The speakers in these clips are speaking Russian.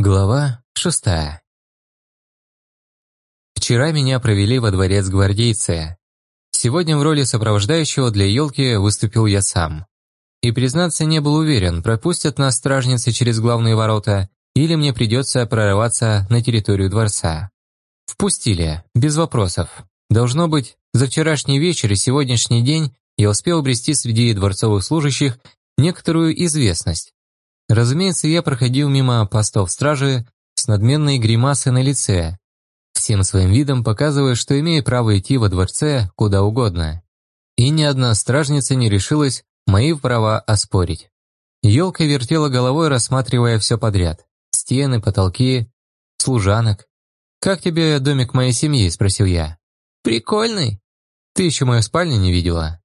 Глава шестая Вчера меня провели во дворец гвардейцы. Сегодня в роли сопровождающего для елки выступил я сам. И, признаться, не был уверен, пропустят нас стражницы через главные ворота или мне придется прорываться на территорию дворца. Впустили, без вопросов. Должно быть, за вчерашний вечер и сегодняшний день я успел обрести среди дворцовых служащих некоторую известность. Разумеется, я проходил мимо постов стражи с надменной гримасой на лице, всем своим видом показывая, что имею право идти во дворце куда угодно. И ни одна стражница не решилась мои права оспорить. Елка вертела головой, рассматривая все подряд. Стены, потолки, служанок. «Как тебе домик моей семьи?» – спросил я. «Прикольный. Ты еще мою спальню не видела?»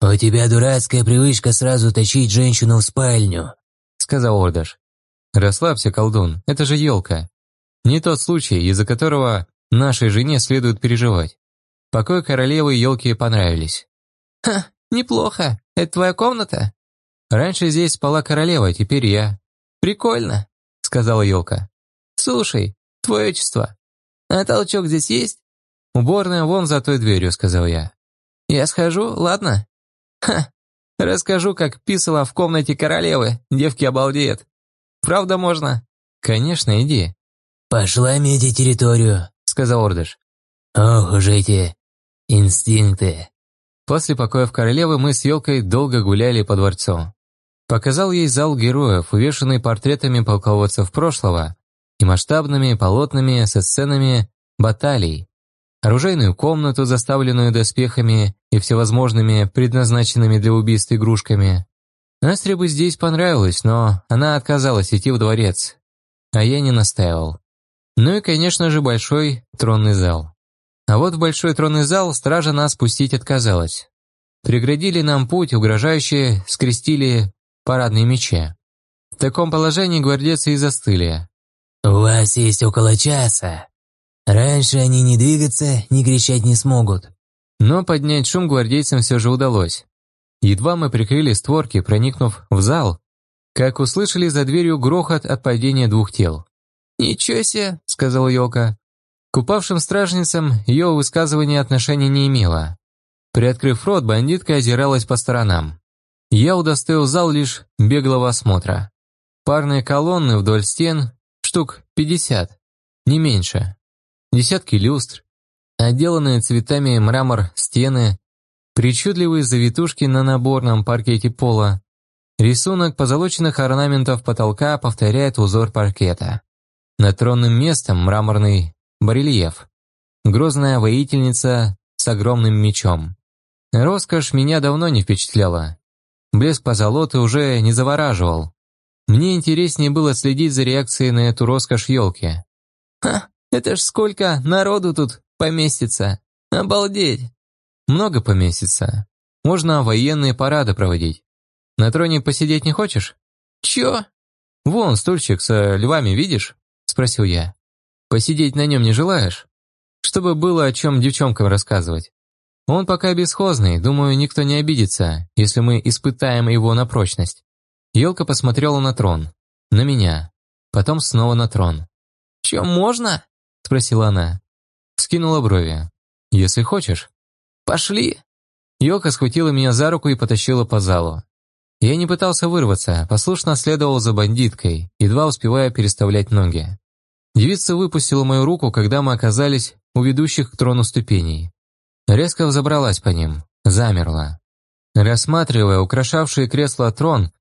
«У тебя дурацкая привычка сразу тащить женщину в спальню», сказал Ордаш. «Расслабься, колдун, это же елка. Не тот случай, из-за которого нашей жене следует переживать. Покой королевы елки понравились». «Ха, неплохо. Это твоя комната?» «Раньше здесь спала королева, теперь я». «Прикольно», — сказала елка. «Слушай, твое отчество, а толчок здесь есть?» «Уборная вон за той дверью», — сказал я. «Я схожу, ладно?» «Ха, Расскажу, как писала в комнате королевы. Девки обалдеют. Правда можно?» «Конечно, иди». «Пошла меди территорию», — сказал Ордыш. «Ох уж эти инстинкты». После покоев королевы мы с елкой долго гуляли по дворцу. Показал ей зал героев, увешанный портретами полководцев прошлого и масштабными полотнами со сценами баталий оружейную комнату, заставленную доспехами и всевозможными предназначенными для убийств игрушками. Астре бы здесь понравилось, но она отказалась идти в дворец, а я не настаивал. Ну и, конечно же, большой тронный зал. А вот в большой тронный зал стража нас пустить отказалась. Преградили нам путь, угрожающие скрестили парадные мечи. В таком положении гвардейцы и застыли. «У вас есть около часа», Раньше они ни двигаться, ни кричать не смогут. Но поднять шум гвардейцам все же удалось. Едва мы прикрыли створки, проникнув в зал, как услышали за дверью грохот от падения двух тел. «Ничего себе!» — сказал Йока. К упавшим стражницам ее высказывание отношения не имело. Приоткрыв рот, бандитка озиралась по сторонам. Я удостоил зал лишь беглого осмотра. Парные колонны вдоль стен, штук пятьдесят, не меньше десятки люстр, отделанные цветами мрамор стены, причудливые завитушки на наборном паркете пола. Рисунок позолоченных орнаментов потолка повторяет узор паркета. Над тронным местом мраморный барельеф. Грозная воительница с огромным мечом. Роскошь меня давно не впечатляла. Блеск позолоты уже не завораживал. Мне интереснее было следить за реакцией на эту роскошь елки. «Ха, это ж сколько народу тут поместится. Обалдеть. Много поместится. Можно военные парады проводить. На троне посидеть не хочешь? Чё? Вон стульчик с львами, видишь? Спросил я. Посидеть на нем не желаешь? Чтобы было о чем девчонкам рассказывать. Он пока бесхозный, думаю, никто не обидится, если мы испытаем его на прочность. Елка посмотрела на трон, на меня, потом снова на трон. «Чё, можно?» — спросила она. Скинула брови. «Если хочешь». «Пошли!» Йока схватила меня за руку и потащила по залу. Я не пытался вырваться, послушно следовал за бандиткой, едва успевая переставлять ноги. Девица выпустила мою руку, когда мы оказались у ведущих к трону ступеней. Резко взобралась по ним, замерла. Рассматривая украшавшие кресло трон,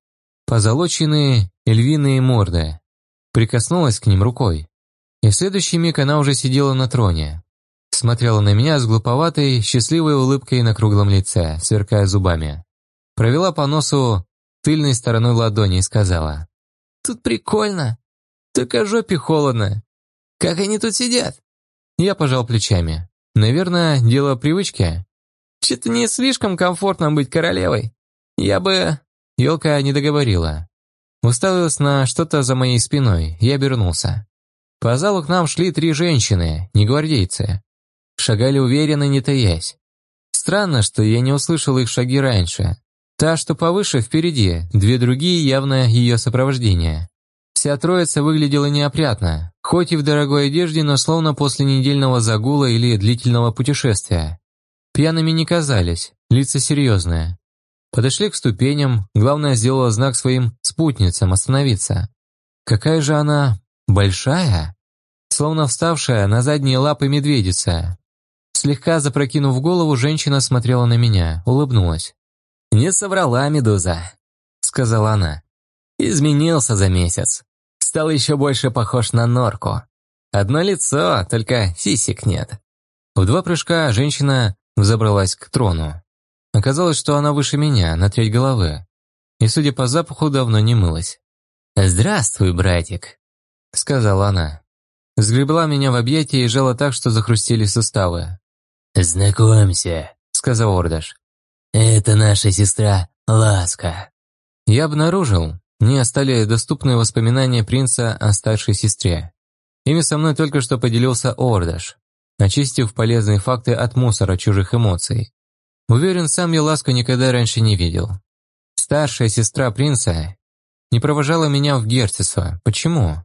позолоченные львиные морды, прикоснулась к ним рукой. И в следующий миг она уже сидела на троне. Смотрела на меня с глуповатой, счастливой улыбкой на круглом лице, сверкая зубами. Провела по носу тыльной стороной ладони и сказала. «Тут прикольно. Только жопе холодно. Как они тут сидят?» Я пожал плечами. «Наверное, дело привычки». «Че-то не слишком комфортно быть королевой. Я бы...» Елка не договорила. Уставилась на что-то за моей спиной, я обернулся. По залу к нам шли три женщины, не гвардейцы. Шагали уверенно, не таясь. Странно, что я не услышал их шаги раньше. Та, что повыше, впереди, две другие явно ее сопровождение. Вся троица выглядела неопрятно, хоть и в дорогой одежде, но словно после недельного загула или длительного путешествия. Пьяными не казались, лица серьезные. Подошли к ступеням, главное сделала знак своим спутницам остановиться. Какая же она большая, словно вставшая на задние лапы медведица. Слегка запрокинув голову, женщина смотрела на меня, улыбнулась. «Не соврала, Медуза», — сказала она. «Изменился за месяц. Стал еще больше похож на норку. Одно лицо, только сисек нет». В два прыжка женщина взобралась к трону. Оказалось, что она выше меня, на треть головы. И, судя по запаху, давно не мылась. «Здравствуй, братик», — сказала она. Сгребла меня в объятия и жала так, что захрустили суставы. «Знакомься», — сказал Ордаш. «Это наша сестра Ласка». Я обнаружил, мне остались доступные воспоминания принца о старшей сестре. Ими со мной только что поделился Ордаш, очистив полезные факты от мусора чужих эмоций. Уверен, сам я Ласку никогда раньше не видел. Старшая сестра принца не провожала меня в герцогство. Почему?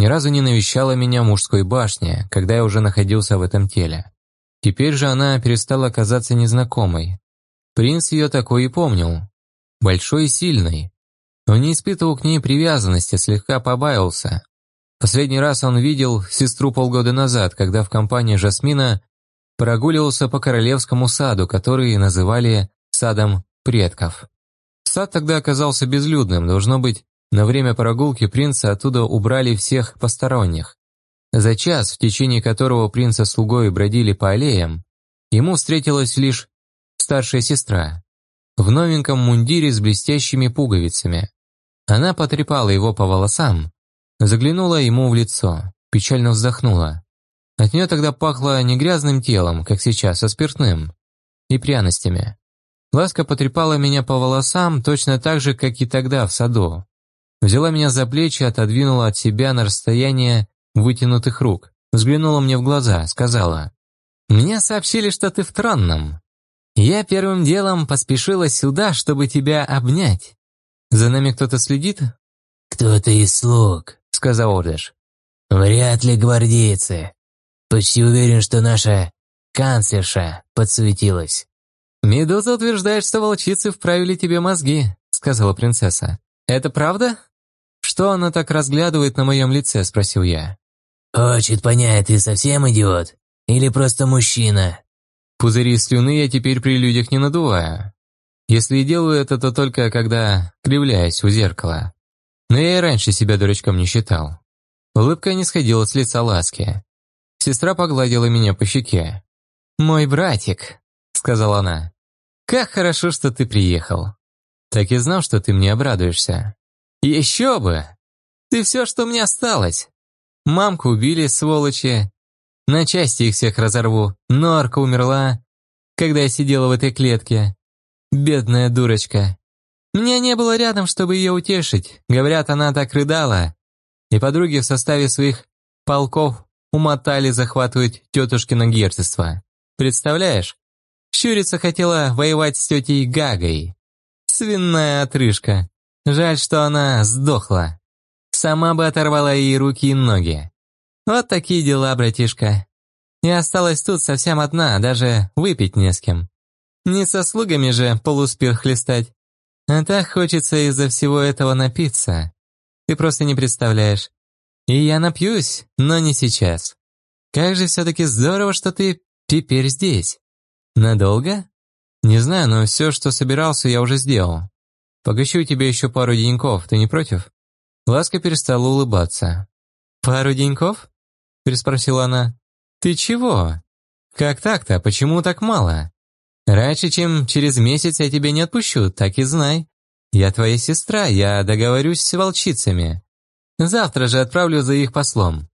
Ни разу не навещала меня мужской башне, когда я уже находился в этом теле. Теперь же она перестала казаться незнакомой. Принц ее такой и помнил. Большой и сильный. Но не испытывал к ней привязанности, слегка побаивался. Последний раз он видел сестру полгода назад, когда в компании Жасмина прогуливался по королевскому саду, который называли «садом предков». Сад тогда оказался безлюдным, должно быть, на время прогулки принца оттуда убрали всех посторонних. За час, в течение которого принц со слугой бродили по аллеям, ему встретилась лишь старшая сестра в новеньком мундире с блестящими пуговицами. Она потрепала его по волосам, заглянула ему в лицо, печально вздохнула. От нее тогда пахло не грязным телом, как сейчас, а спиртным и пряностями. Ласка потрепала меня по волосам точно так же, как и тогда в саду. Взяла меня за плечи, отодвинула от себя на расстояние вытянутых рук, взглянула мне в глаза, сказала, «Мне сообщили, что ты в Тронном. Я первым делом поспешила сюда, чтобы тебя обнять. За нами кто-то следит?» «Кто-то из слуг», — сказал Ордыш. «Вряд ли гвардейцы. Почти уверен, что наша канцлерша подсуетилась». «Медуза утверждает, что волчицы вправили тебе мозги», — сказала принцесса. «Это правда?» «Что она так разглядывает на моем лице?» – спросил я. «Хочет понять, ты совсем идиот? Или просто мужчина?» Пузыри слюны я теперь при людях не надуваю. Если и делаю это, то только когда кривляюсь у зеркала. Но я и раньше себя дурачком не считал. Улыбка не сходила с лица ласки. Сестра погладила меня по щеке. «Мой братик», — сказала она. «Как хорошо, что ты приехал. Так и знал, что ты мне обрадуешься». «Еще бы! Ты все, что мне осталось. Мамку убили, сволочи. На части их всех разорву. Норка умерла, когда я сидела в этой клетке. Бедная дурочка. Меня не было рядом, чтобы ее утешить. Говорят, она так рыдала. И подруги в составе своих полков умотали захватывать тетушкино герцогство. Представляешь? Щурица хотела воевать с тетей Гагой. Свинная отрыжка. Жаль, что она сдохла. Сама бы оторвала ей руки и ноги. Вот такие дела, братишка. И осталась тут совсем одна, даже выпить не с кем. Не со слугами же полуспир хлестать. А так хочется из-за всего этого напиться. Ты просто не представляешь. И я напьюсь, но не сейчас. Как же все-таки здорово, что ты теперь здесь. Надолго? Не знаю, но все, что собирался, я уже сделал. Погощу тебе еще пару деньков, ты не против?» Ласка перестала улыбаться. «Пару деньков?» – переспросила она. «Ты чего? Как так-то? Почему так мало? Раньше, чем через месяц я тебя не отпущу, так и знай. Я твоя сестра, я договорюсь с волчицами. Завтра же отправлю за их послом.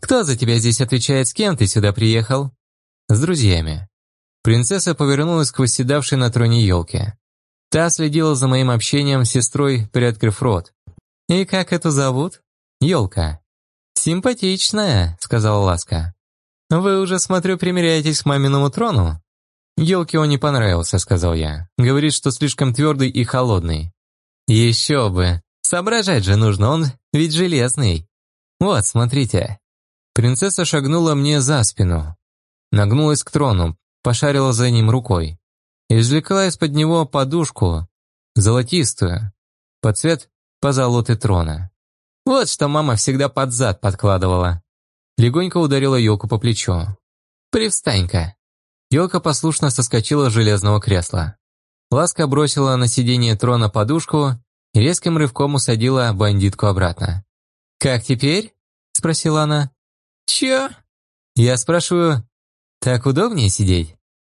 Кто за тебя здесь отвечает, с кем ты сюда приехал?» «С друзьями». Принцесса повернулась к восседавшей на троне елке. Та следила за моим общением с сестрой, приоткрыв рот. «И как эту зовут?» «Елка». «Симпатичная», — сказала Ласка. «Вы уже, смотрю, примеряетесь к маминому трону?» «Елке он не понравился», — сказал я. «Говорит, что слишком твердый и холодный». «Еще бы. Соображать же нужно, он ведь железный. Вот, смотрите». Принцесса шагнула мне за спину. Нагнулась к трону, пошарила за ним рукой. Извлекла из-под него подушку, золотистую, под цвет позолоты трона. Вот что мама всегда под зад подкладывала. Легонько ударила елку по плечу. «Привстань-ка!» Елка послушно соскочила с железного кресла. Ласка бросила на сиденье трона подушку и резким рывком усадила бандитку обратно. «Как теперь?» – спросила она. «Чё?» Я спрашиваю, «Так удобнее сидеть?»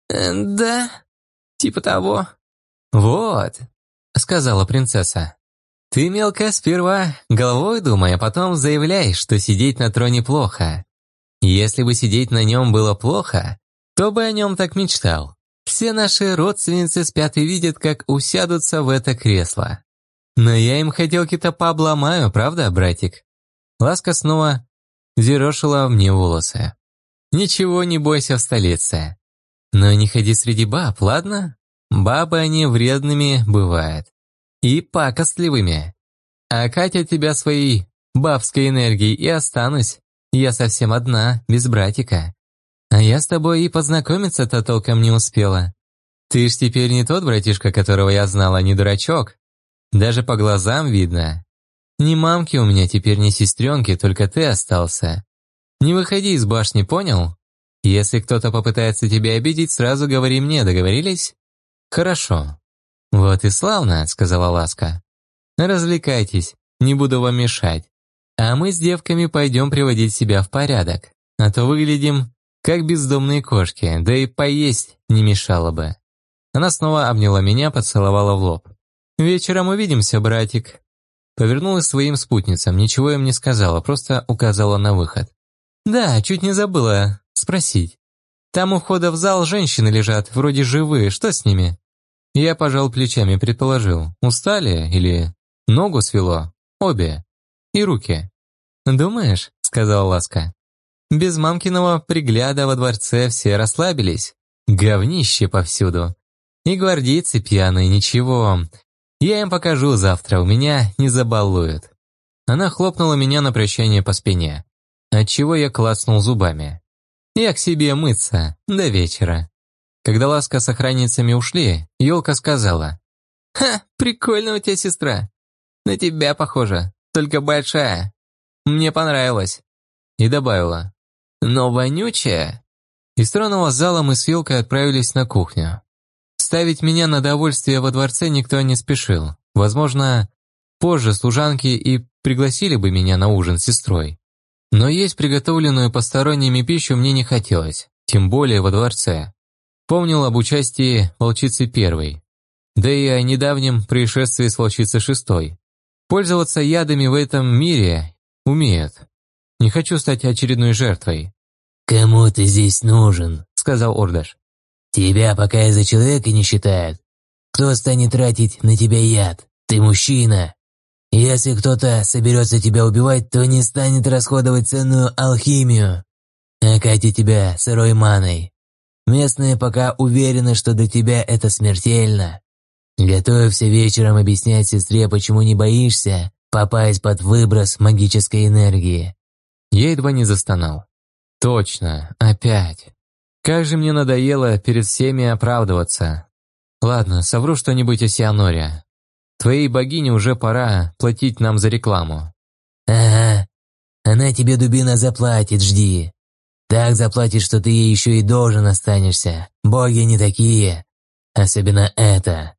э, «Да, типа того». «Вот», – сказала принцесса. «Ты, мелко, сперва головой думай, а потом заявляй, что сидеть на троне плохо. Если бы сидеть на нем было плохо, то бы о нем так мечтал. Все наши родственницы спят и видят, как усядутся в это кресло. Но я им хотелки-то пообломаю, правда, братик?» Ласка снова зерошила мне волосы. «Ничего не бойся в столице. Но не ходи среди баб, ладно? Бабы они вредными бывают и пакостливыми. А Катя тебя своей бабской энергией и останусь. Я совсем одна, без братика. А я с тобой и познакомиться-то толком не успела. Ты ж теперь не тот братишка, которого я знала, не дурачок. Даже по глазам видно. Ни мамки у меня теперь, ни сестренки, только ты остался. Не выходи из башни, понял? Если кто-то попытается тебя обидеть, сразу говори мне, договорились? Хорошо. «Вот и славно», — сказала Ласка. «Развлекайтесь, не буду вам мешать. А мы с девками пойдем приводить себя в порядок, а то выглядим как бездомные кошки, да и поесть не мешало бы». Она снова обняла меня, поцеловала в лоб. «Вечером увидимся, братик». Повернулась своим спутницам, ничего им не сказала, просто указала на выход. «Да, чуть не забыла спросить. Там у входа в зал женщины лежат, вроде живые, что с ними?» Я пожал плечами, предположил. Устали или ногу свело? Обе. И руки. «Думаешь?» — сказала Ласка. «Без мамкиного пригляда во дворце все расслабились. Говнище повсюду. И гвардейцы пьяные, ничего. Я им покажу завтра, у меня не забалуют». Она хлопнула меня на прощание по спине, отчего я клацнул зубами. «Я к себе мыться, до вечера». Когда Ласка с охранницами ушли, Ёлка сказала. «Ха, прикольная у тебя сестра. На тебя похожа, только большая. Мне понравилось». И добавила. «Но вонючая». Из тронного зала мы с Ёлкой отправились на кухню. Ставить меня на довольствие во дворце никто не спешил. Возможно, позже служанки и пригласили бы меня на ужин с сестрой. Но есть приготовленную посторонними пищу мне не хотелось, тем более во дворце. Помнил об участии волчицы первой, да и о недавнем происшествии с волчицей шестой. Пользоваться ядами в этом мире умеют. Не хочу стать очередной жертвой. «Кому ты здесь нужен?» — сказал Ордаш. «Тебя пока из-за человека не считают. Кто станет тратить на тебя яд? Ты мужчина. Если кто-то соберется тебя убивать, то не станет расходовать ценную алхимию. Катя тебя сырой маной. Местные пока уверены, что для тебя это смертельно. Готовься вечером объяснять сестре, почему не боишься попасть под выброс магической энергии. Я едва не застонал. Точно, опять. Как же мне надоело перед всеми оправдываться. Ладно, совру что-нибудь о Сианоре. Твоей богине уже пора платить нам за рекламу. Ага, она тебе дубина заплатит, жди. Так заплатишь, что ты ей еще и должен останешься. Боги не такие. Особенно это.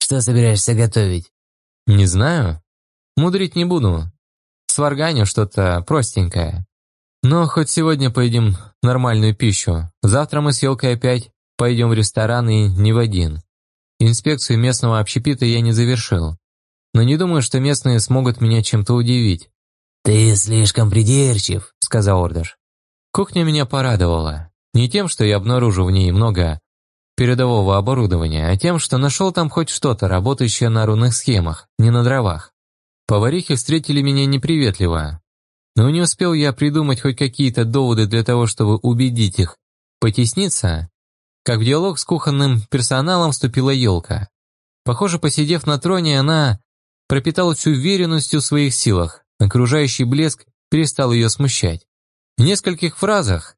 Что собираешься готовить? Не знаю. Мудрить не буду. Сварганю что-то простенькое. Но хоть сегодня поедим нормальную пищу. Завтра мы с Елкой опять пойдем в ресторан и не в один. Инспекцию местного общепита я не завершил. Но не думаю, что местные смогут меня чем-то удивить. «Ты слишком придирчив», — сказал Ордер. Кухня меня порадовала. Не тем, что я обнаружил в ней много передового оборудования, а тем, что нашел там хоть что-то, работающее на рунных схемах, не на дровах. Поварихи встретили меня неприветливо. Но не успел я придумать хоть какие-то доводы для того, чтобы убедить их потесниться, как в диалог с кухонным персоналом вступила елка. Похоже, посидев на троне, она пропиталась уверенностью в своих силах, окружающий блеск перестал ее смущать. В нескольких фразах,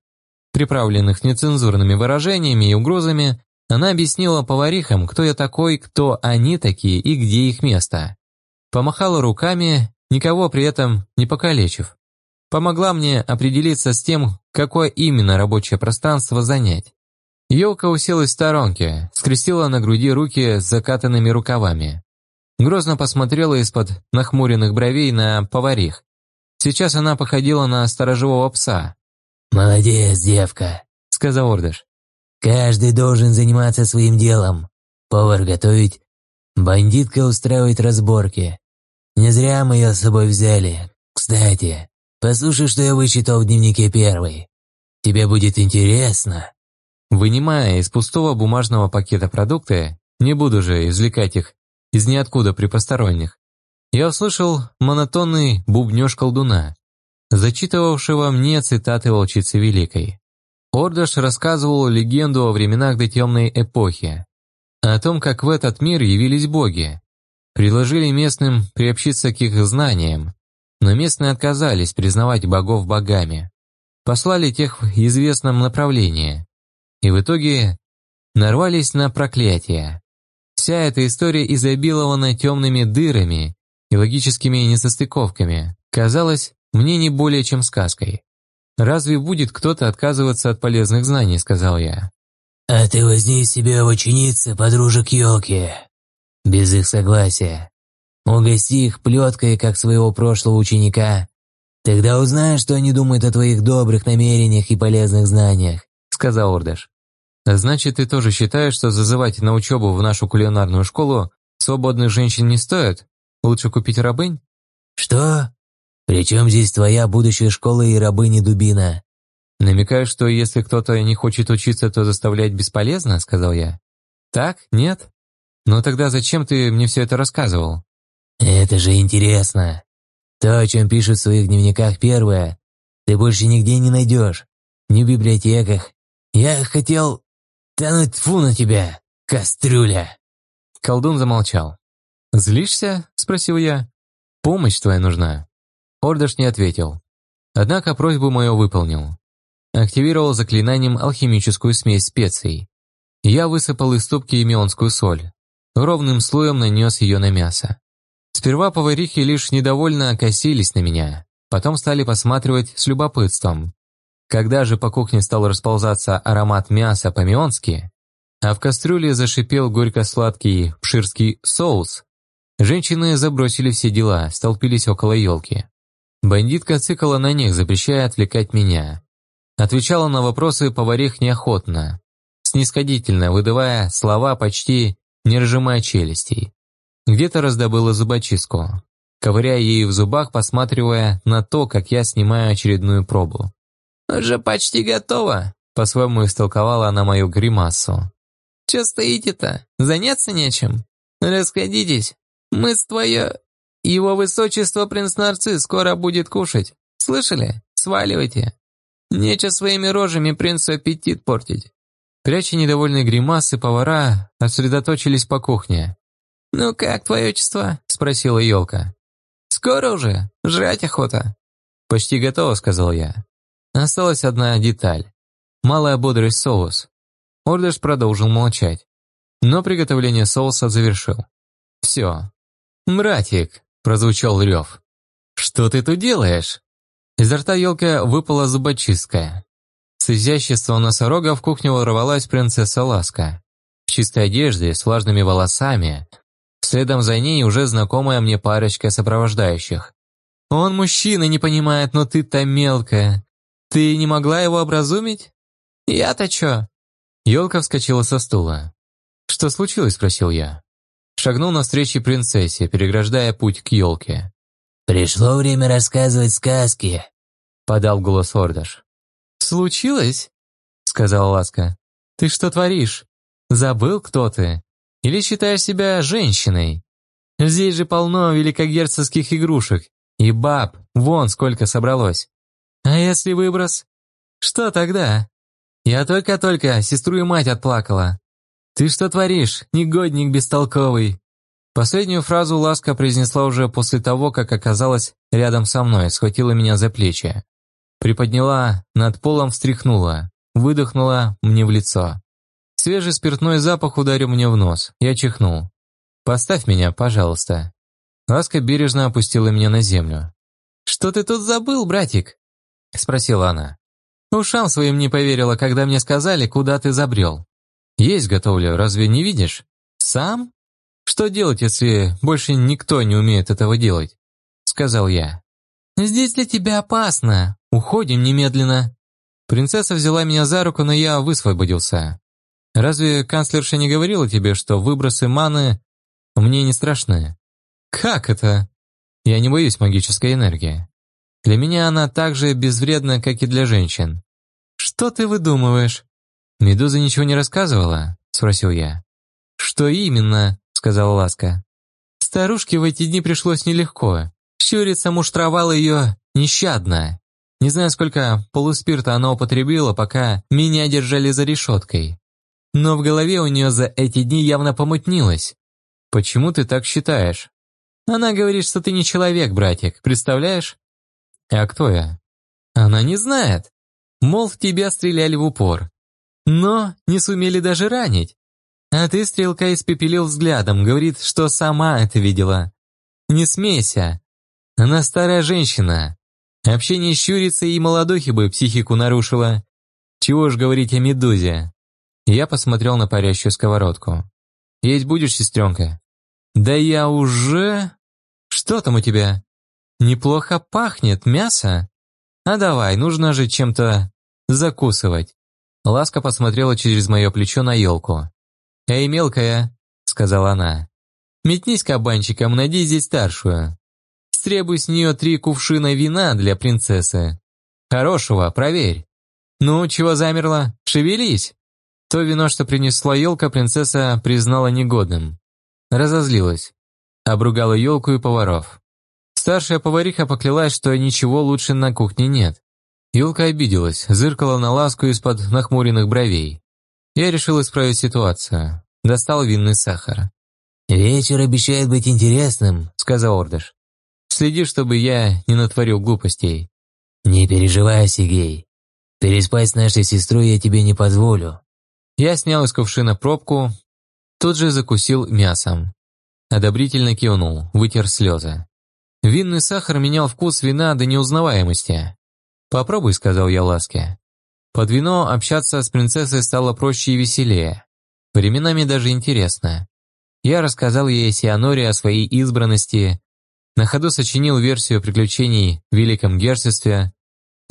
приправленных нецензурными выражениями и угрозами, она объяснила поварихам, кто я такой, кто они такие и где их место. Помахала руками, никого при этом не покалечив. Помогла мне определиться с тем, какое именно рабочее пространство занять. Елка уселась в сторонке, скрестила на груди руки с закатанными рукавами. Грозно посмотрела из-под нахмуренных бровей на поварих. Сейчас она походила на сторожевого пса. «Молодец, девка», — сказал Ордыш. «Каждый должен заниматься своим делом. Повар готовить, бандитка устраивает разборки. Не зря мы ее с собой взяли. Кстати, послушай, что я вычитал в дневнике первый. Тебе будет интересно». Вынимая из пустого бумажного пакета продукты, не буду же извлекать их из ниоткуда при посторонних, я услышал монотонный бубнеж колдуна, зачитывавшего мне цитаты волчицы Великой. Ордаш рассказывал легенду о временах до темной эпохи, о том, как в этот мир явились боги, предложили местным приобщиться к их знаниям, но местные отказались признавать богов богами, послали тех в известном направлении, и в итоге нарвались на проклятие. Вся эта история изобилована темными дырами и логическими несостыковками, казалось мне не более чем сказкой. «Разве будет кто-то отказываться от полезных знаний?» – сказал я. «А ты возьми себе в ученицы подружек Йоки. Без их согласия. Угости их плеткой, как своего прошлого ученика. Тогда узнаешь, что они думают о твоих добрых намерениях и полезных знаниях», – сказал Ордаш. «Значит, ты тоже считаешь, что зазывать на учебу в нашу кулинарную школу свободных женщин не стоит? Лучше купить рабынь?» «Что? Причем здесь твоя будущая школа и рабыни-дубина?» «Намекаешь, что если кто-то не хочет учиться, то заставлять бесполезно?» – сказал я. «Так? Нет? Но тогда зачем ты мне все это рассказывал?» «Это же интересно. То, о чем пишут в своих дневниках первое, ты больше нигде не найдешь. Ни в библиотеках. Я хотел тянуть фу на тебя, кастрюля!» Колдун замолчал. «Злишься?» – спросил я. «Помощь твоя нужна». Ордаш не ответил. Однако просьбу мою выполнил. Активировал заклинанием алхимическую смесь специй. Я высыпал из ступки имеонскую соль. Ровным слоем нанес ее на мясо. Сперва поварихи лишь недовольно окосились на меня, потом стали посматривать с любопытством. Когда же по кухне стал расползаться аромат мяса по-мионски, а в кастрюле зашипел горько-сладкий пширский соус, женщины забросили все дела, столпились около елки. Бандитка цикала на них, запрещая отвлекать меня. Отвечала на вопросы поварих неохотно, снисходительно, выдавая слова почти не разжимая челюстей. Где-то раздобыла зубочистку, ковыряя ей в зубах, посматривая на то, как я снимаю очередную пробу. «Уже почти готово», — по-своему истолковала она мою гримасу. «Че стоите-то? Заняться нечем? Расходитесь. Мы с твое... Его высочество принц Нарцисс скоро будет кушать. Слышали? Сваливайте. Нече своими рожами принцу аппетит портить». Пряча недовольные гримасы, повара сосредоточились по кухне. «Ну как, твое отчество?» – спросила елка. «Скоро уже? Жрать охота». «Почти готово», – сказал я. Осталась одна деталь. Малая бодрость соус. Ордыш продолжил молчать. Но приготовление соуса завершил. «Все, «Братик!» – прозвучал рев. «Что ты тут делаешь?» Изо рта елка выпала зубочистка. С изяществом носорога в кухню ворвалась принцесса Ласка. В чистой одежде, с влажными волосами. Следом за ней уже знакомая мне парочка сопровождающих. «Он мужчина, не понимает, но ты-то мелкая. Ты не могла его образумить?» «Я-то чё?» Елка вскочила со стула. «Что случилось?» – спросил я. Шагнул навстречу принцессе, переграждая путь к елке. «Пришло время рассказывать сказки», — подал голос Ордаш. «Случилось?» — сказала Ласка. «Ты что творишь? Забыл, кто ты? Или считаешь себя женщиной? Здесь же полно великогерцогских игрушек. И баб, вон сколько собралось. А если выброс? Что тогда? Я только-только сестру и мать отплакала. «Ты что творишь, негодник бестолковый?» Последнюю фразу Ласка произнесла уже после того, как оказалась рядом со мной, схватила меня за плечи. Приподняла, над полом встряхнула, выдохнула мне в лицо. Свежий спиртной запах ударил мне в нос, я чихнул. «Поставь меня, пожалуйста». Ласка бережно опустила меня на землю. «Что ты тут забыл, братик?» – спросила она. «Ушам своим не поверила, когда мне сказали, куда ты забрел. Есть готовлю, разве не видишь? Сам? Что делать, если больше никто не умеет этого делать?» – сказал я. «Здесь для тебя опасно. Уходим немедленно». Принцесса взяла меня за руку, но я высвободился. «Разве канцлерша не говорила тебе, что выбросы маны мне не страшны?» «Как это?» «Я не боюсь магической энергии. Для меня она так же безвредна, как и для женщин». «Что ты выдумываешь?» «Медуза ничего не рассказывала?» – спросил я. «Что именно?» – сказала Ласка. «Старушке в эти дни пришлось нелегко. Щурица муштровала ее нещадно. Не знаю, сколько полуспирта она употребила, пока меня держали за решеткой. Но в голове у нее за эти дни явно помутнилось. Почему ты так считаешь? Она говорит, что ты не человек, братик, представляешь? А кто я? Она не знает. Мол, в тебя стреляли в упор. Но не сумели даже ранить. А ты, стрелка, испепелил взглядом, говорит, что сама это видела. Не смейся. Она старая женщина. Общение с щурицей и молодухи бы психику нарушило. Чего ж говорить о медузе? Я посмотрел на парящую сковородку. «Есть будешь, сестренка?» «Да я уже...» «Что там у тебя?» «Неплохо пахнет мясо?» «А давай, нужно же чем-то закусывать». Ласка посмотрела через мое плечо на елку. «Эй, мелкая», — сказала она, — «метнись кабанчиком, найди здесь старшую. Стребуй с нее три кувшина вина для принцессы. Хорошего, проверь. Ну, чего замерла? Шевелись!» То вино, что принесла елка, принцесса признала негодным. Разозлилась. Обругала елку и поваров. Старшая повариха поклялась, что ничего лучше на кухне нет. Елка обиделась, зыркала на ласку из-под нахмуренных бровей. Я решил исправить ситуацию. Достал винный сахар. «Вечер обещает быть интересным», — сказал Ордыш. «Следи, чтобы я не натворил глупостей». «Не переживай, Сигей. Переспать с нашей сестрой я тебе не позволю. Я снял из кувшина пробку, тут же закусил мясом. Одобрительно кивнул, вытер слезы. Винный сахар менял вкус вина до неузнаваемости. «Попробуй», — сказал я ласке. Под вино общаться с принцессой стало проще и веселее. Временами даже интересно. Я рассказал ей о Сианоре, о своей избранности, на ходу сочинил версию приключений в Великом Герцогстве,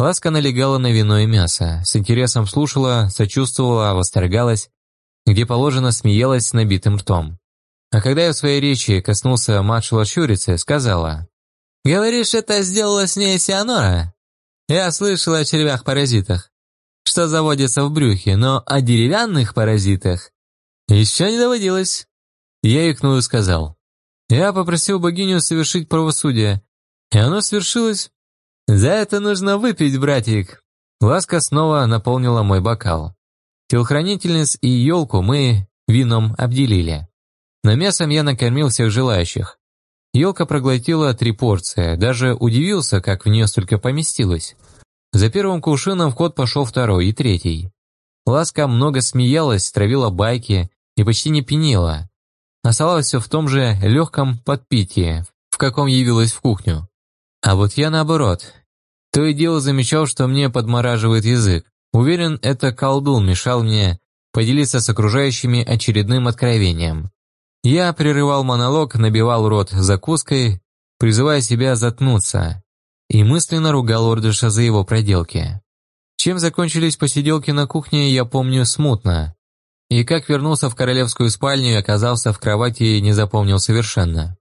Ласка налегала на вино и мясо, с интересом слушала, сочувствовала, восторгалась, где положено смеялась с набитым ртом. А когда я в своей речи коснулся матшала Щурицы, сказала, «Говоришь, это сделала с ней Сианора? Я слышала о червях-паразитах, что заводятся в брюхе, но о деревянных паразитах еще не доводилось». Я икнул и сказал, «Я попросил богиню совершить правосудие, и оно свершилось. «За это нужно выпить, братик!» Ласка снова наполнила мой бокал. Телохранительниц и елку мы вином обделили. На мясом я накормил всех желающих. Елка проглотила три порции, даже удивился, как в нее столько поместилось. За первым кувшином в ход пошел второй и третий. Ласка много смеялась, травила байки и почти не пенила. Оставалось все в том же легком подпитии, в каком явилась в кухню. А вот я наоборот, то и дело замечал, что мне подмораживает язык. Уверен, это колдун мешал мне поделиться с окружающими очередным откровением. Я прерывал монолог, набивал рот закуской, призывая себя заткнуться, и мысленно ругал Ордыша за его проделки. Чем закончились посиделки на кухне, я помню смутно. И как вернулся в королевскую спальню и оказался в кровати, не запомнил совершенно.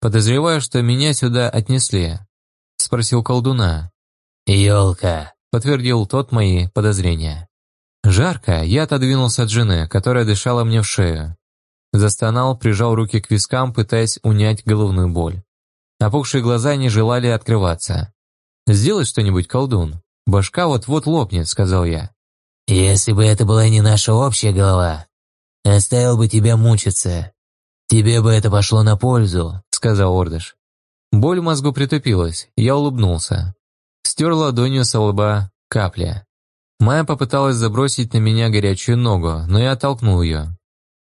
Подозреваю, что меня сюда отнесли. Спросил колдуна. «Елка», — подтвердил тот мои подозрения. Жарко, я отодвинулся от жены, которая дышала мне в шею. Застонал, прижал руки к вискам, пытаясь унять головную боль. Опухшие глаза не желали открываться. «Сделай что-нибудь, колдун. Башка вот-вот лопнет», — сказал я. «Если бы это была не наша общая голова, оставил бы тебя мучиться. тебе бы это пошло на пользу», — сказал Ордыш. Боль в мозгу притупилась, я улыбнулся. Стер ладонью со лба капля. Майя попыталась забросить на меня горячую ногу, но я оттолкнул ее.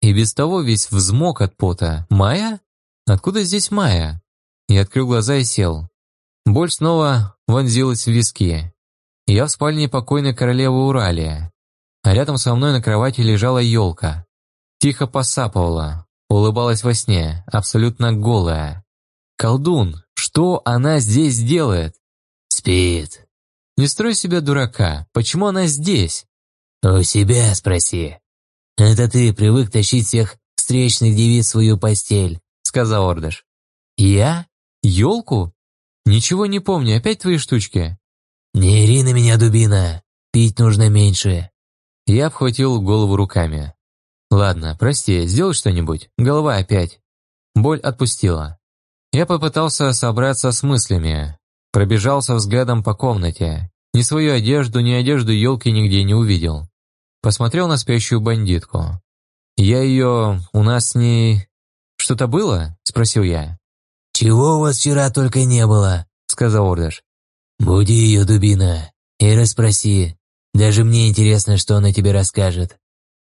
И без того весь взмок от пота. «Майя? Откуда здесь Майя?» Я открыл глаза и сел. Боль снова вонзилась в виски. Я в спальне покойной королевы Уралия. А рядом со мной на кровати лежала елка. Тихо посапывала, улыбалась во сне, абсолютно голая. «Колдун, что она здесь делает?» «Спит». «Не строй себя дурака. Почему она здесь?» «У себя спроси. Это ты привык тащить всех встречных девиц в свою постель», — сказал Ордыш. «Я? Елку? Ничего не помню, опять твои штучки?» «Не ри на меня, дубина. Пить нужно меньше». Я обхватил голову руками. «Ладно, прости, сделай что-нибудь. Голова опять». Боль отпустила. Я попытался собраться с мыслями. Пробежался взглядом по комнате. Ни свою одежду, ни одежду елки нигде не увидел. Посмотрел на спящую бандитку. «Я ее... у нас с ней... что-то было?» – спросил я. «Чего у вас вчера только не было?» – сказал Ордаш. «Буди ее, дубина, и расспроси. Даже мне интересно, что она тебе расскажет».